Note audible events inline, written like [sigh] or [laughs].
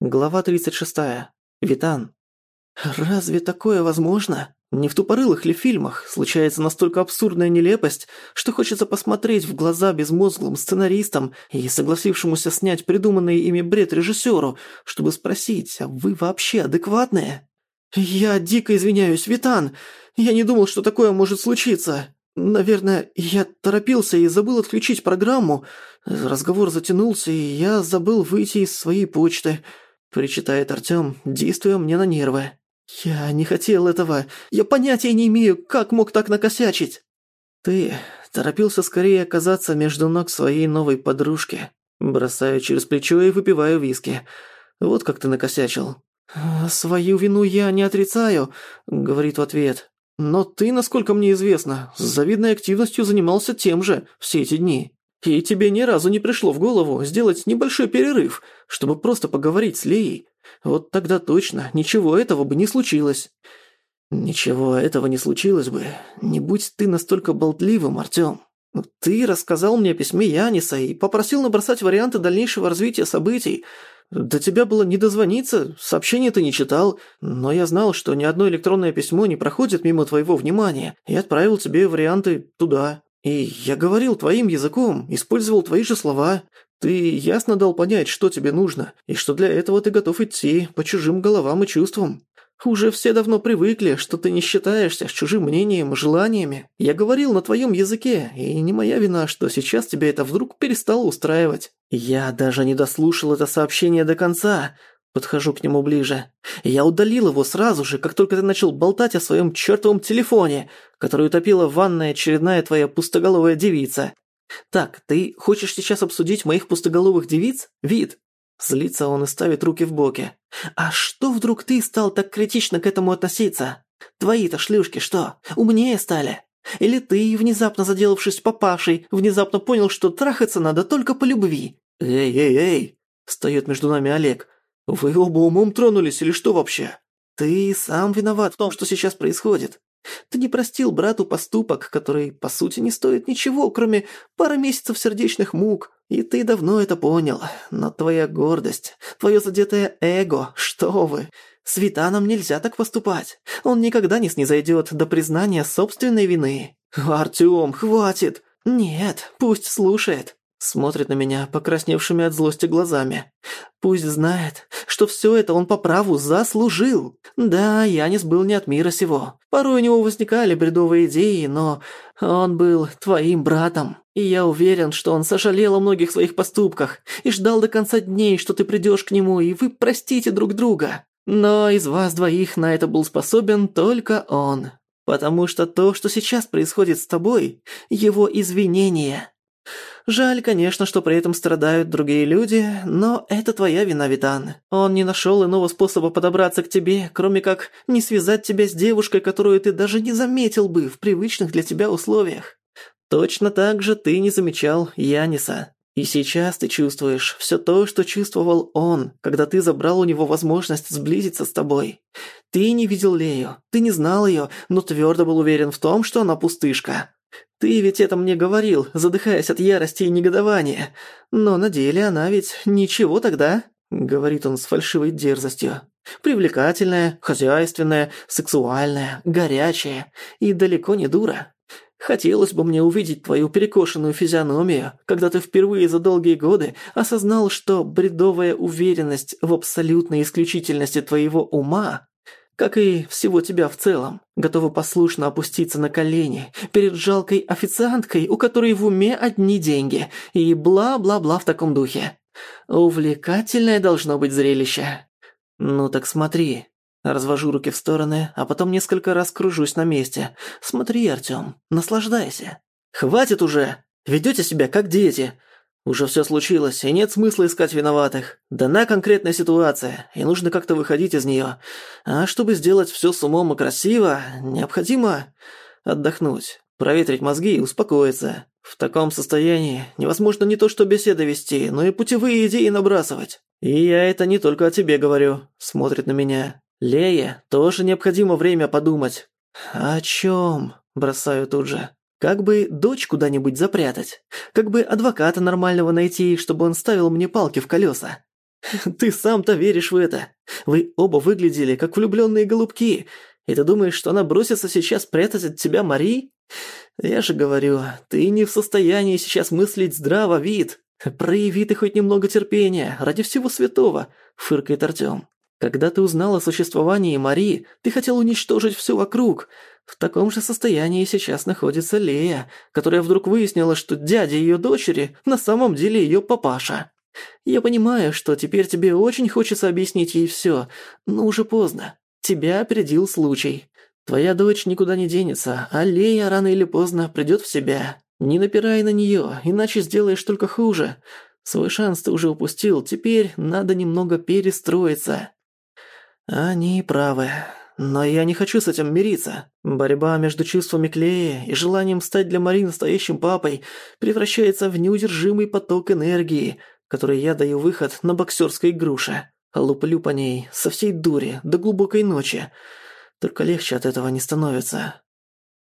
Глава 36. Витан. Разве такое возможно? Не в тупорылых ли фильмах случается настолько абсурдная нелепость, что хочется посмотреть в глаза безмозглым сценаристам и согласившемуся снять придуманный ими бред режиссеру, чтобы спросить, а вы вообще адекватные? Я дико извиняюсь, Витан. Я не думал, что такое может случиться. Наверное, я торопился и забыл отключить программу. Разговор затянулся, и я забыл выйти из своей почты. Причитает Артём, действуя мне на нервы. «Я не хотел этого. Я понятия не имею, как мог так накосячить». «Ты торопился скорее оказаться между ног своей новой подружки. Бросаю через плечо и выпиваю виски. Вот как ты накосячил». «Свою вину я не отрицаю», — говорит в ответ. «Но ты, насколько мне известно, с завидной активностью занимался тем же все эти дни». И тебе ни разу не пришло в голову сделать небольшой перерыв, чтобы просто поговорить с Леей. Вот тогда точно ничего этого бы не случилось. Ничего этого не случилось бы, не будь ты настолько болтливым, Артём. Ты рассказал мне о письме Яниса и попросил набросать варианты дальнейшего развития событий. До тебя было не дозвониться, сообщение ты не читал, но я знал, что ни одно электронное письмо не проходит мимо твоего внимания, и отправил тебе варианты туда. И я говорил твоим языком, использовал твои же слова. Ты ясно дал понять, что тебе нужно, и что для этого ты готов идти по чужим головам и чувствам. Уже все давно привыкли, что ты не считаешься с чужим мнением и желаниями. Я говорил на твоем языке, и не моя вина, что сейчас тебя это вдруг перестало устраивать. Я даже не дослушал это сообщение до конца, Подхожу к нему ближе. Я удалил его сразу же, как только ты начал болтать о своем чертовом телефоне, который утопила в ванной очередная твоя пустоголовая девица. Так, ты хочешь сейчас обсудить моих пустоголовых девиц? Вид. Злится он и ставит руки в боки. А что вдруг ты стал так критично к этому относиться? Твои-то шлюшки что, умнее стали? Или ты, внезапно заделавшись папашей, внезапно понял, что трахаться надо только по любви? Эй, эй, эй! Встает между нами Олег. «Вы оба умом тронулись или что вообще?» «Ты сам виноват в том, что сейчас происходит. Ты не простил брату поступок, который, по сути, не стоит ничего, кроме пары месяцев сердечных мук. И ты давно это понял. Но твоя гордость, твое задетое эго, что вы...» С Витаном нельзя так поступать. Он никогда не снизойдет до признания собственной вины. Артём, хватит. Нет, пусть слушает. Смотрит на меня покрасневшими от злости глазами. Пусть знает, что все это он по праву заслужил. Да, Янис был не от мира сего. Порой у него возникали бредовые идеи, но он был твоим братом. И я уверен, что он сожалел о многих своих поступках и ждал до конца дней, что ты придешь к нему, и вы простите друг друга. Но из вас двоих на это был способен только он. Потому что то, что сейчас происходит с тобой, его извинение. Жаль, конечно, что при этом страдают другие люди, но это твоя вина, Витан. Он не нашел иного способа подобраться к тебе, кроме как не связать тебя с девушкой, которую ты даже не заметил бы в привычных для тебя условиях. Точно так же ты не замечал Яниса. И сейчас ты чувствуешь все то, что чувствовал он, когда ты забрал у него возможность сблизиться с тобой. Ты не видел Лею, ты не знал ее, но твердо был уверен в том, что она пустышка. Ты ведь это мне говорил, задыхаясь от ярости и негодования. Но на деле она ведь ничего тогда, говорит он с фальшивой дерзостью. Привлекательная, хозяйственная, сексуальная, горячая и далеко не дура. Хотелось бы мне увидеть твою перекошенную физиономию, когда ты впервые за долгие годы осознал, что бредовая уверенность в абсолютной исключительности твоего ума как и всего тебя в целом, готова послушно опуститься на колени перед жалкой официанткой, у которой в уме одни деньги, и бла-бла-бла в таком духе. Увлекательное должно быть зрелище. Ну так смотри. Развожу руки в стороны, а потом несколько раз кружусь на месте. Смотри, Артём, наслаждайся. Хватит уже! Ведёте себя как дети. Уже все случилось, и нет смысла искать виноватых. Дана конкретная ситуация, и нужно как-то выходить из нее. А чтобы сделать все с умом и красиво, необходимо отдохнуть, проветрить мозги и успокоиться. В таком состоянии невозможно не то что беседы вести, но и путевые идеи набрасывать. И я это не только о тебе говорю, смотрит на меня. Лея, тоже необходимо время подумать. О чем? Бросаю тут же. Как бы дочь куда-нибудь запрятать? Как бы адвоката нормального найти, чтобы он ставил мне палки в колеса? [laughs] Ты сам-то веришь в это. Вы оба выглядели как влюбленные голубки. И ты думаешь, что она бросится сейчас прятать от тебя Мари? Я же говорю, ты не в состоянии сейчас мыслить здраво, вид. Прояви ты хоть немного терпения, ради всего святого, фыркает Артём. Когда ты узнал о существовании Мари, ты хотел уничтожить всё вокруг. В таком же состоянии сейчас находится Лея, которая вдруг выяснила, что дядя её дочери на самом деле её папаша. Я понимаю, что теперь тебе очень хочется объяснить ей всё, но уже поздно. Тебя опередил случай. Твоя дочь никуда не денется, а Лея рано или поздно придёт в себя. Не напирай на неё, иначе сделаешь только хуже. Свой шанс ты уже упустил, теперь надо немного перестроиться. Они правы. Но я не хочу с этим мириться. Борьба между чувствами Клея и желанием стать для Мари настоящим папой превращается в неудержимый поток энергии, который я даю выход на боксерской груше. Луплю по ней со всей дури до глубокой ночи. Только легче от этого не становится.